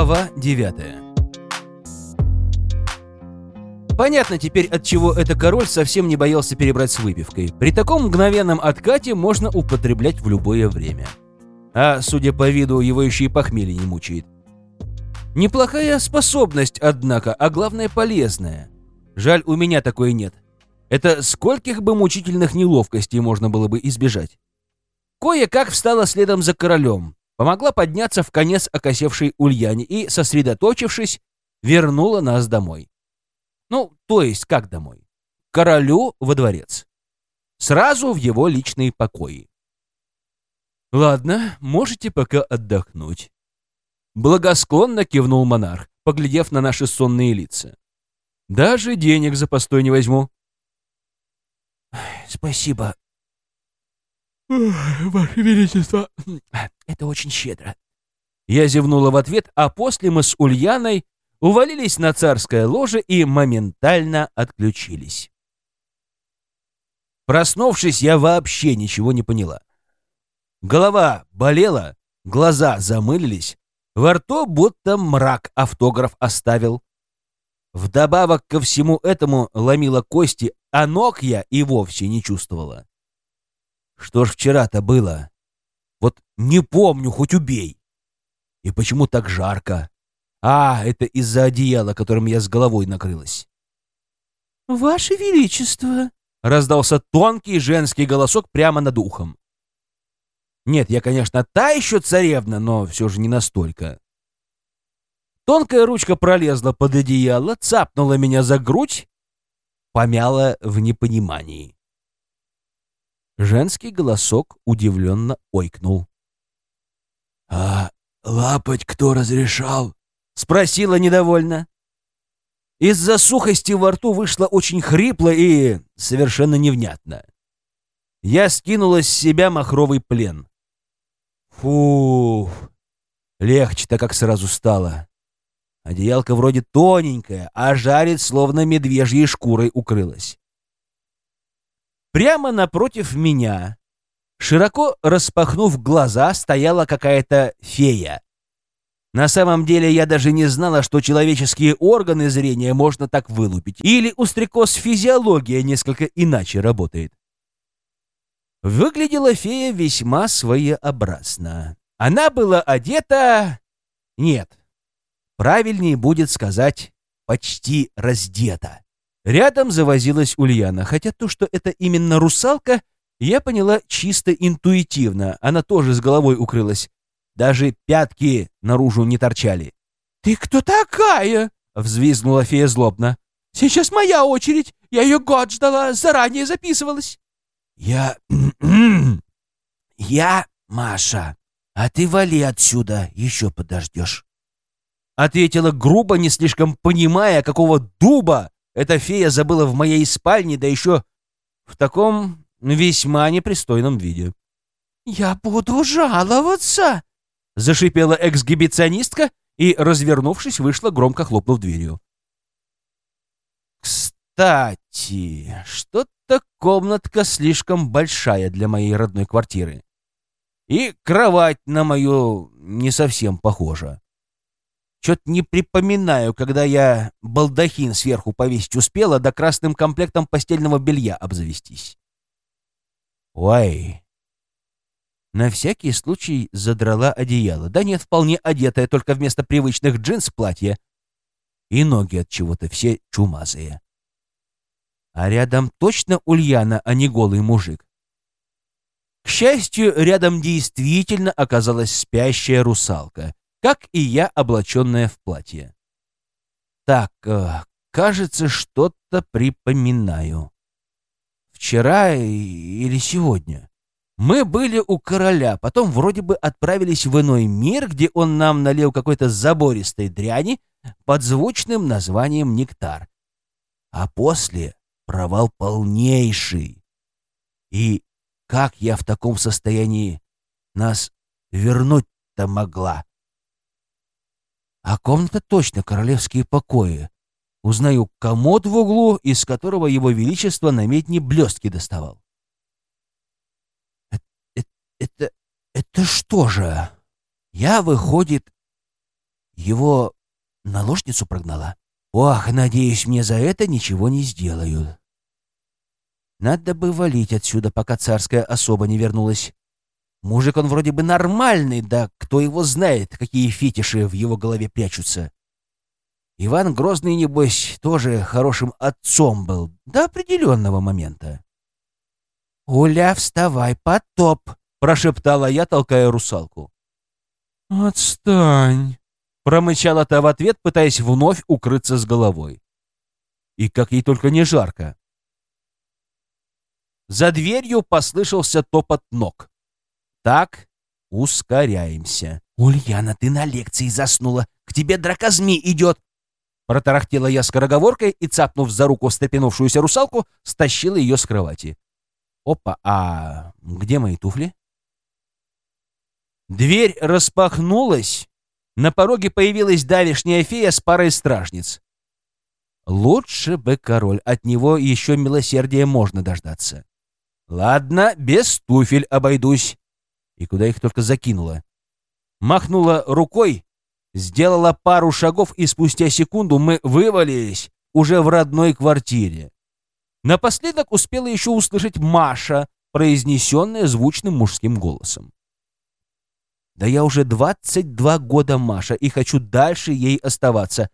Глава 9 Понятно теперь, от чего это король совсем не боялся перебрать с выпивкой. При таком мгновенном откате можно употреблять в любое время. А, судя по виду, его еще и похмелье не мучает. Неплохая способность, однако, а главное полезная. Жаль, у меня такой нет. Это скольких бы мучительных неловкостей можно было бы избежать. Кое-как встала следом за королем, помогла подняться в конец окосевшей Ульяне и, сосредоточившись, вернула нас домой. Ну, то есть как домой? Королю во дворец. Сразу в его личные покои. «Ладно, можете пока отдохнуть». Благосклонно кивнул монарх, поглядев на наши сонные лица. «Даже денег за постой не возьму». «Спасибо, «Ваше Величество, это очень щедро». Я зевнула в ответ, а после мы с Ульяной увалились на царское ложе и моментально отключились. Проснувшись, я вообще ничего не поняла. Голова болела, глаза замылились, во рту будто мрак автограф оставил. Вдобавок ко всему этому ломила кости, а ног я и вовсе не чувствовала. Что ж вчера-то было? Не помню, хоть убей. И почему так жарко? А, это из-за одеяла, которым я с головой накрылась. «Ваше Величество!» — раздался тонкий женский голосок прямо над ухом. Нет, я, конечно, та еще царевна, но все же не настолько. Тонкая ручка пролезла под одеяло, цапнула меня за грудь, помяла в непонимании. Женский голосок удивленно ойкнул. «А лапать кто разрешал?» — спросила недовольно. Из-за сухости во рту вышло очень хрипло и совершенно невнятно. Я скинула с себя махровый плен. Фу, легче-то как сразу стало. Одеялка вроде тоненькая, а жарит, словно медвежьей шкурой укрылась. Прямо напротив меня, широко распахнув глаза, стояла какая-то фея. На самом деле я даже не знала, что человеческие органы зрения можно так вылупить. Или у стрекоз физиология несколько иначе работает. Выглядела фея весьма своеобразно. Она была одета... Нет, правильнее будет сказать почти раздета. Рядом завозилась Ульяна, хотя то, что это именно русалка, я поняла чисто интуитивно. Она тоже с головой укрылась. Даже пятки наружу не торчали. «Ты кто такая?» — взвизгнула фея злобно. «Сейчас моя очередь. Я ее год ждала, заранее записывалась». «Я... я Маша, а ты вали отсюда, еще подождешь». Ответила грубо, не слишком понимая, какого дуба эта фея забыла в моей спальне, да еще в таком весьма непристойном виде. «Я буду жаловаться!» — зашипела эксгибиционистка и, развернувшись, вышла, громко хлопнув дверью. «Кстати, что-то комнатка слишком большая для моей родной квартиры. И кровать на мою не совсем похожа. Чё-то не припоминаю, когда я балдахин сверху повесить успела, да красным комплектом постельного белья обзавестись. Ой. На всякий случай задрала одеяло. Да нет, вполне одетая, только вместо привычных джинс платье. И ноги от чего-то все чумазые. А рядом точно Ульяна, а не голый мужик. К счастью, рядом действительно оказалась спящая русалка — как и я, облаченная в платье. Так, э, кажется, что-то припоминаю. Вчера или сегодня. Мы были у короля, потом вроде бы отправились в иной мир, где он нам налил какой-то забористой дряни под звучным названием «Нектар». А после провал полнейший. И как я в таком состоянии нас вернуть-то могла? А комната точно королевские покои. Узнаю комод в углу, из которого его величество на медне блестки доставал. Это, это, это что же? Я, выходит, Его наложницу прогнала? Ох, надеюсь, мне за это ничего не сделают. Надо бы валить отсюда, пока царская особа не вернулась. Мужик он вроде бы нормальный, да кто его знает, какие фетиши в его голове прячутся. Иван Грозный, небось, тоже хорошим отцом был до определенного момента. «Уля, вставай, потоп!» — прошептала я, толкая русалку. «Отстань!» — промычала та в ответ, пытаясь вновь укрыться с головой. И как ей только не жарко. За дверью послышался топот ног. Так, ускоряемся. «Ульяна, ты на лекции заснула. К тебе дракозми идет!» Протарахтела я скороговоркой и, цапнув за руку встрепенувшуюся русалку, стащила ее с кровати. Опа, а где мои туфли? Дверь распахнулась. На пороге появилась давишняя фея с парой стражниц. Лучше бы король, от него еще милосердия можно дождаться. Ладно, без туфель обойдусь. И куда их только закинула. Махнула рукой, сделала пару шагов, и спустя секунду мы вывалились уже в родной квартире. Напоследок успела еще услышать Маша, произнесенная звучным мужским голосом. Да я уже 22 года Маша и хочу дальше ей оставаться.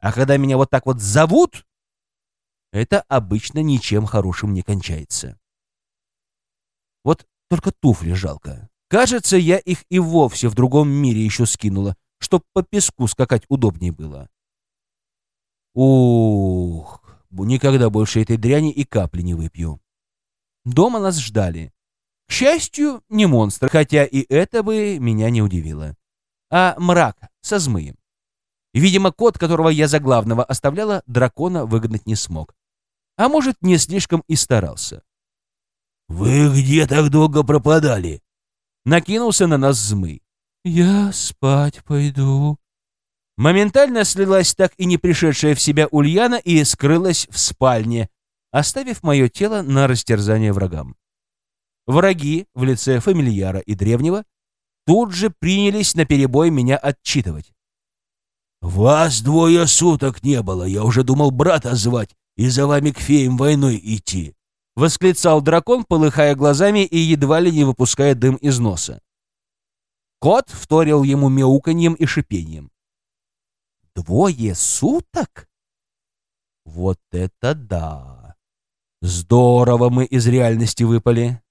А когда меня вот так вот зовут, это обычно ничем хорошим не кончается. Вот только туфли жалко. Кажется, я их и вовсе в другом мире еще скинула, чтоб по песку скакать удобнее было. Ух, никогда больше этой дряни и капли не выпью. Дома нас ждали. К счастью, не монстр, хотя и это бы меня не удивило. А мрак со змыем. Видимо, кот, которого я за главного оставляла, дракона выгнать не смог. А может, не слишком и старался. «Вы где так долго пропадали?» Накинулся на нас змый. «Я спать пойду». Моментально слилась так и не пришедшая в себя Ульяна и скрылась в спальне, оставив мое тело на растерзание врагам. Враги в лице фамильяра и древнего тут же принялись на перебой меня отчитывать. «Вас двое суток не было, я уже думал брата звать и за вами к феям войной идти. — восклицал дракон, полыхая глазами и едва ли не выпуская дым из носа. Кот вторил ему мяуканьем и шипением. «Двое суток? Вот это да! Здорово мы из реальности выпали!»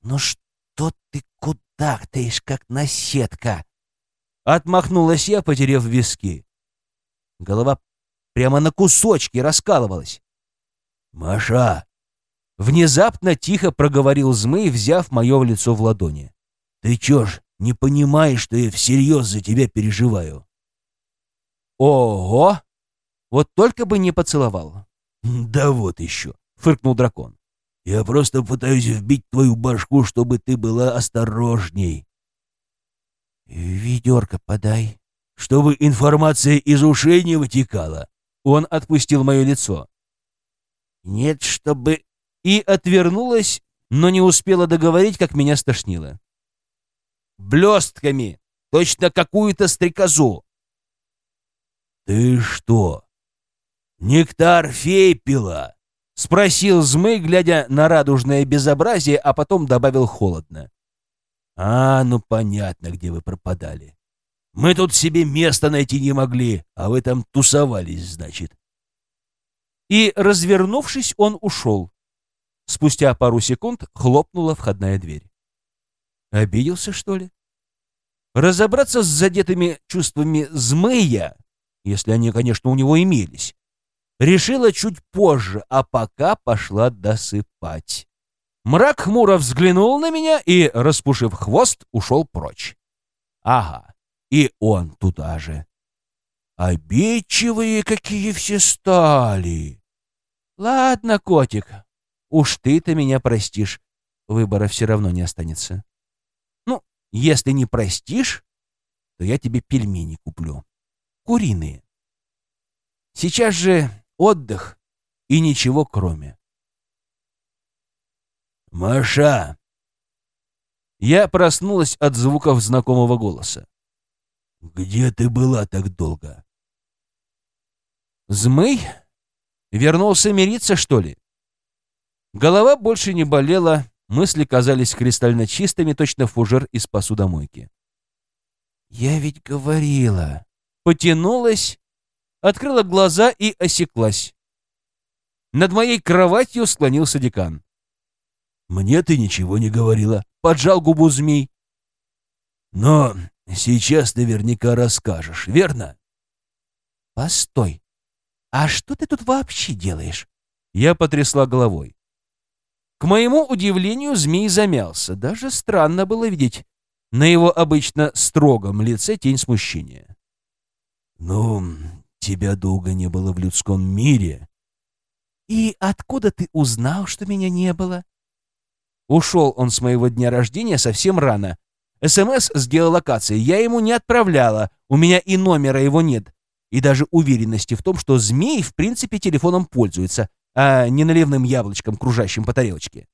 «Ну что ты куда таешь, как наседка?» Отмахнулась я, потеряв виски. Голова прямо на кусочки раскалывалась. «Маша, Внезапно тихо проговорил Змей, взяв мое лицо в ладони. «Ты чё ж, не понимаешь, что я всерьез за тебя переживаю?» «Ого! Вот только бы не поцеловал!» «Да вот еще!» — фыркнул дракон. «Я просто пытаюсь вбить твою башку, чтобы ты была осторожней». «Ведерко подай». «Чтобы информация из ушей не вытекала». Он отпустил мое лицо. «Нет, чтобы и отвернулась, но не успела договорить, как меня стошнило. Блестками! Точно какую-то стрекозу! «Ты что, нектар фей пила?» — спросил Змей, глядя на радужное безобразие, а потом добавил холодно. «А, ну понятно, где вы пропадали. Мы тут себе места найти не могли, а вы там тусовались, значит». И, развернувшись, он ушел. Спустя пару секунд хлопнула входная дверь. Обиделся, что ли? Разобраться с задетыми чувствами змея, если они, конечно, у него имелись, решила чуть позже, а пока пошла досыпать. Мрак хмуро взглянул на меня и, распушив хвост, ушел прочь. Ага, и он туда же. Обидчивые какие все стали. Ладно, котик, Уж ты-то меня простишь. Выбора все равно не останется. Если не простишь, то я тебе пельмени куплю. Куриные. Сейчас же отдых и ничего кроме. «Маша!» Я проснулась от звуков знакомого голоса. Где ты была так долго? Змей? Вернулся мириться, что ли? Голова больше не болела, мысли казались кристально чистыми, точно фужер из посудомойки. Я ведь говорила. Потянулась, открыла глаза и осеклась. Над моей кроватью склонился декан. «Мне ты ничего не говорила», — поджал губу змей. «Но сейчас наверняка расскажешь, верно?» «Постой, а что ты тут вообще делаешь?» Я потрясла головой. К моему удивлению, змей замялся. Даже странно было видеть на его обычно строгом лице тень смущения. «Ну, тебя долго не было в людском мире». «И откуда ты узнал, что меня не было?» Ушел он с моего дня рождения совсем рано. СМС с геолокацией я ему не отправляла, у меня и номера его нет, и даже уверенности в том, что змей в принципе телефоном пользуется, а не наливным яблочком, кружащим по тарелочке.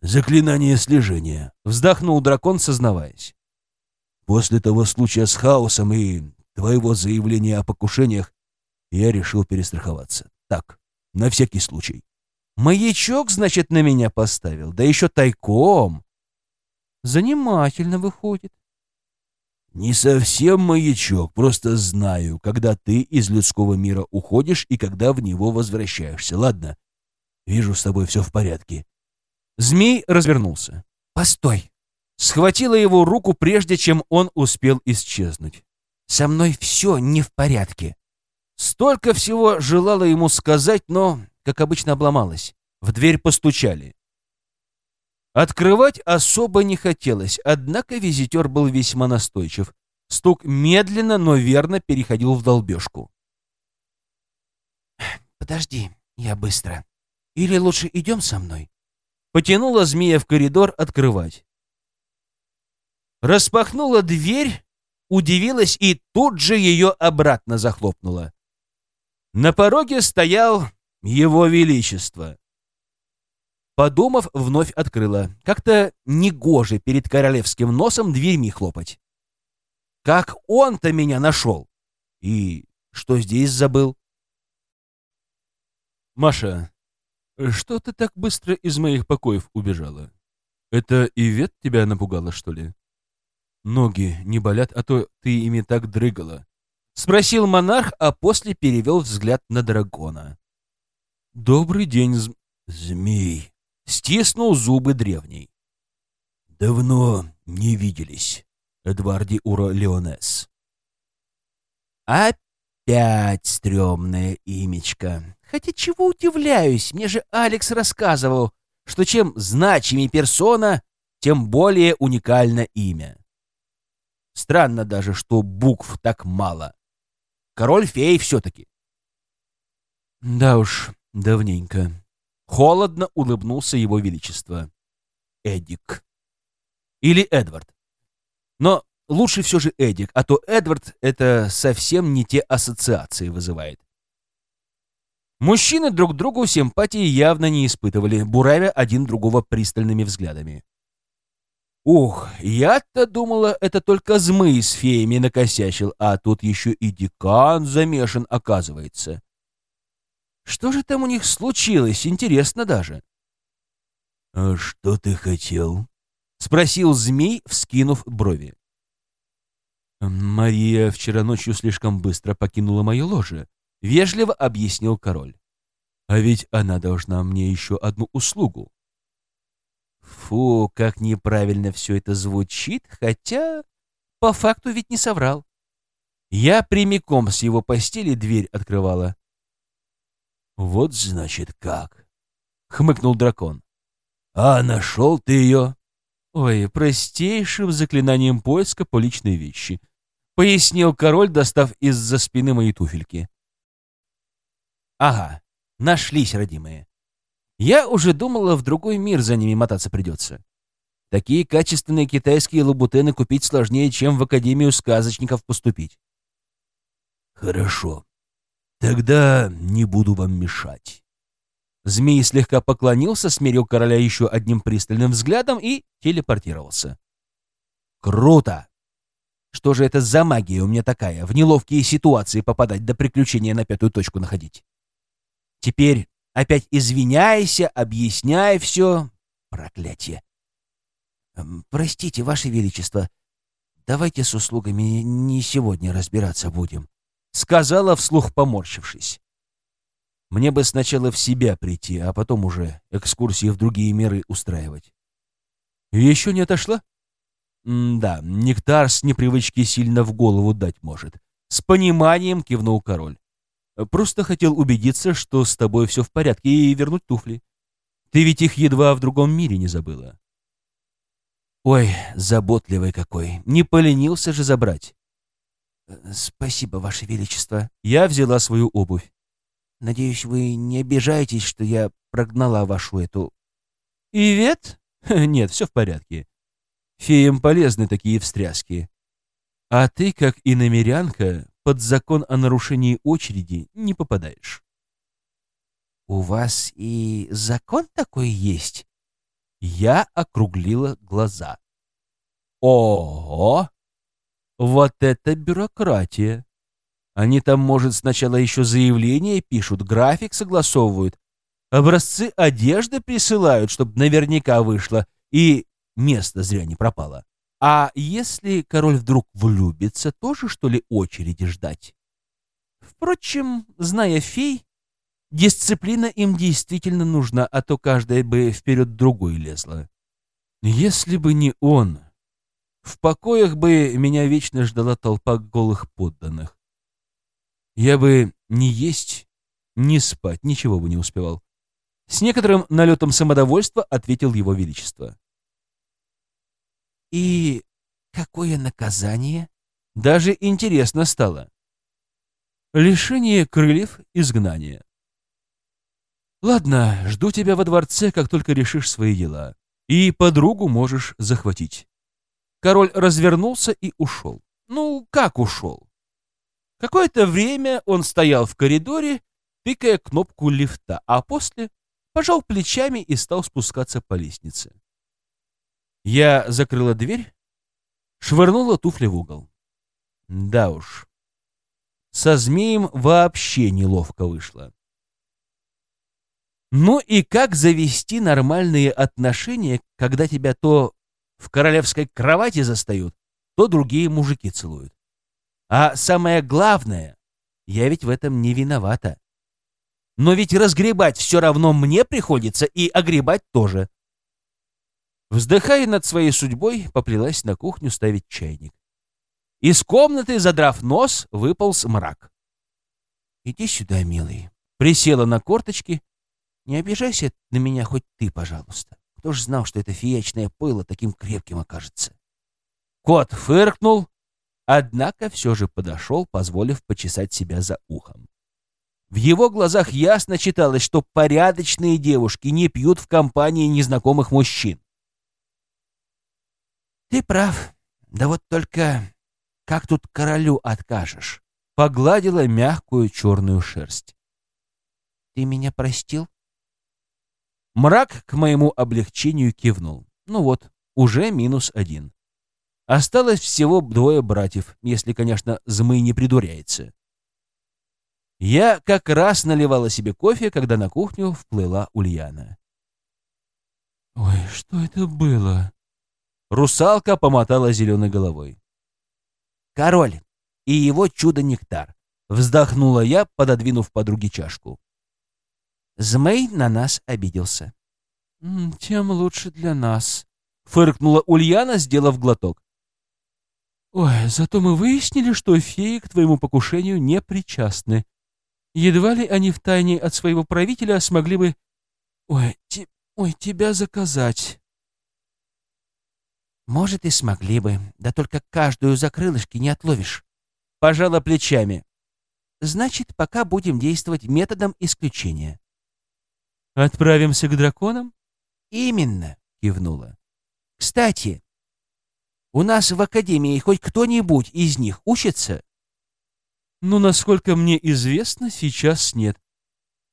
«Заклинание слежения», — вздохнул дракон, сознаваясь. «После того случая с хаосом и твоего заявления о покушениях я решил перестраховаться. Так, на всякий случай». «Маячок, значит, на меня поставил, да еще тайком». «Занимательно выходит». «Не совсем маячок, просто знаю, когда ты из людского мира уходишь и когда в него возвращаешься. Ладно, вижу, с тобой все в порядке». Змей развернулся. «Постой!» Схватила его руку, прежде чем он успел исчезнуть. «Со мной все не в порядке». Столько всего желала ему сказать, но, как обычно, обломалась. В дверь постучали. Открывать особо не хотелось, однако визитер был весьма настойчив. Стук медленно, но верно переходил в долбежку. «Подожди, я быстро. Или лучше идем со мной?» Потянула змея в коридор открывать. Распахнула дверь, удивилась и тут же ее обратно захлопнула. На пороге стоял его величество. Подумав, вновь открыла. Как-то негоже перед королевским носом дверьми хлопать. Как он-то меня нашел? И что здесь забыл? Маша, что ты так быстро из моих покоев убежала? Это Ивет тебя напугала, что ли? Ноги не болят, а то ты ими так дрыгала. Спросил монарх, а после перевел взгляд на дракона. Добрый день, зм... змей. Стиснул зубы древний. Давно не виделись, Эдварди Уро Леонес. Опять стрёмное имечко. Хотя чего удивляюсь, мне же Алекс рассказывал, что чем значимее персона, тем более уникально имя. Странно даже, что букв так мало. Король-фей все-таки. Да уж, давненько. Холодно улыбнулся его величество. Эдик. Или Эдвард. Но лучше все же Эдик, а то Эдвард — это совсем не те ассоциации вызывает. Мужчины друг другу симпатии явно не испытывали, буравя один другого пристальными взглядами. Ух, я-то думала, это только змы с феями накосячил, а тут еще и декан замешан, оказывается. Что же там у них случилось, интересно даже. — А что ты хотел? — спросил змей, вскинув брови. «Мария вчера ночью слишком быстро покинула мое ложе», — вежливо объяснил король. «А ведь она должна мне еще одну услугу». Фу, как неправильно все это звучит, хотя по факту ведь не соврал. Я прямиком с его постели дверь открывала. «Вот значит как!» — хмыкнул дракон. «А нашел ты ее?» «Ой, простейшим заклинанием поиска по личной вещи», — пояснил король, достав из-за спины мои туфельки. «Ага, нашлись, родимые. Я уже думала, в другой мир за ними мотаться придется. Такие качественные китайские лабутены купить сложнее, чем в Академию сказочников поступить». «Хорошо. Тогда не буду вам мешать». Змей слегка поклонился, смирил короля еще одним пристальным взглядом и телепортировался. «Круто!» Что же это за магия у меня такая, в неловкие ситуации попадать, до приключения на пятую точку находить? Теперь опять извиняйся, объясняй все. Проклятие. Эм, простите, Ваше Величество, давайте с услугами не сегодня разбираться будем, сказала вслух, поморщившись. Мне бы сначала в себя прийти, а потом уже экскурсии в другие миры устраивать. Еще не отошла? М да, нектар с непривычки сильно в голову дать может. С пониманием кивнул король. Просто хотел убедиться, что с тобой все в порядке, и вернуть туфли. Ты ведь их едва в другом мире не забыла. Ой, заботливый какой. Не поленился же забрать. Спасибо, Ваше Величество. Я взяла свою обувь. Надеюсь, вы не обижаетесь, что я прогнала вашу эту... Ивет? Нет, все в порядке. Феям полезны такие встряски. А ты, как и намерянка, под закон о нарушении очереди не попадаешь. «У вас и закон такой есть?» Я округлила глаза. «Ого! Вот это бюрократия! Они там, может, сначала еще заявление пишут, график согласовывают, образцы одежды присылают, чтобы наверняка вышло, и место зря не пропало. А если король вдруг влюбится, тоже, что ли, очереди ждать? Впрочем, зная фей, дисциплина им действительно нужна, а то каждая бы вперед другой лезла. Если бы не он, в покоях бы меня вечно ждала толпа голых подданных. Я бы ни есть, ни спать, ничего бы не успевал. С некоторым налетом самодовольства ответил его величество. И какое наказание? Даже интересно стало. Лишение крыльев, изгнание. Ладно, жду тебя во дворце, как только решишь свои дела. И подругу можешь захватить. Король развернулся и ушел. Ну, как ушел? Какое-то время он стоял в коридоре, тыкая кнопку лифта, а после пожал плечами и стал спускаться по лестнице. Я закрыла дверь, швырнула туфли в угол. Да уж, со змеем вообще неловко вышло. Ну и как завести нормальные отношения, когда тебя то в королевской кровати застают, то другие мужики целуют? А самое главное, я ведь в этом не виновата. Но ведь разгребать все равно мне приходится, и огребать тоже. Вздыхая над своей судьбой, поплелась на кухню ставить чайник. Из комнаты, задрав нос, выполз мрак. «Иди сюда, милый». Присела на корточки. «Не обижайся на меня хоть ты, пожалуйста. Кто ж знал, что это фиячное пыло таким крепким окажется?» Кот фыркнул, однако все же подошел, позволив почесать себя за ухом. В его глазах ясно читалось, что порядочные девушки не пьют в компании незнакомых мужчин. Ты прав. Да вот только как тут королю откажешь? Погладила мягкую черную шерсть. Ты меня простил? Мрак к моему облегчению кивнул. Ну вот, уже минус один. Осталось всего двое братьев, если, конечно, Змый не придуряется. Я как раз наливала себе кофе, когда на кухню вплыла Ульяна. «Ой, что это было?» Русалка помотала зеленой головой. «Король и его чудо-нектар», — вздохнула я, пододвинув подруге чашку. Змей на нас обиделся. «Тем лучше для нас», — фыркнула Ульяна, сделав глоток. «Ой, зато мы выяснили, что феи к твоему покушению не причастны. Едва ли они втайне от своего правителя смогли бы... Ой, те... Ой тебя заказать». Может, и смогли бы, да только каждую за крылышки не отловишь. Пожала плечами. Значит, пока будем действовать методом исключения. Отправимся к драконам? Именно, кивнула. Кстати, у нас в академии хоть кто-нибудь из них учится? Ну, насколько мне известно, сейчас нет.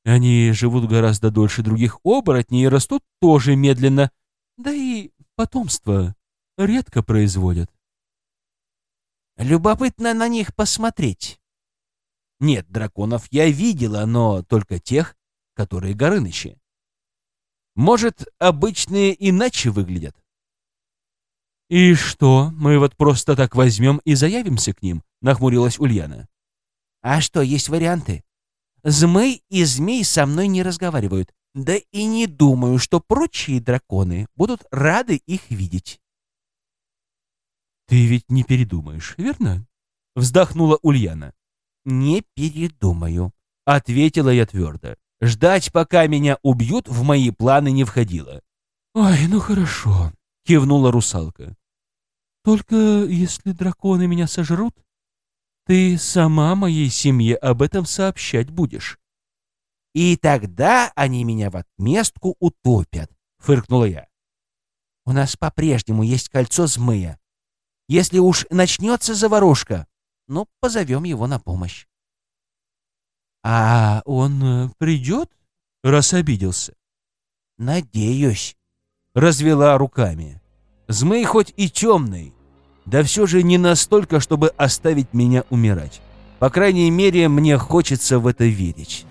Они живут гораздо дольше других оборотней и растут тоже медленно. Да и потомство редко производят. Любопытно на них посмотреть. Нет, драконов я видела, но только тех, которые Горынычи. Может, обычные иначе выглядят? «И что, мы вот просто так возьмем и заявимся к ним?» — нахмурилась Ульяна. «А что, есть варианты? Змей и змей со мной не разговаривают. Да и не думаю, что прочие драконы будут рады их видеть». «Ты ведь не передумаешь, верно?» — вздохнула Ульяна. «Не передумаю», — ответила я твердо. Ждать, пока меня убьют, в мои планы не входило. «Ой, ну хорошо», — кивнула русалка. «Только если драконы меня сожрут, ты сама моей семье об этом сообщать будешь». «И тогда они меня в отместку утопят», — фыркнула я. «У нас по-прежнему есть кольцо змея. Если уж начнется заварушка, ну, позовем его на помощь». «А он э, придет, раз обиделся?» «Надеюсь», — развела руками. «Змей хоть и темный, да все же не настолько, чтобы оставить меня умирать. По крайней мере, мне хочется в это верить».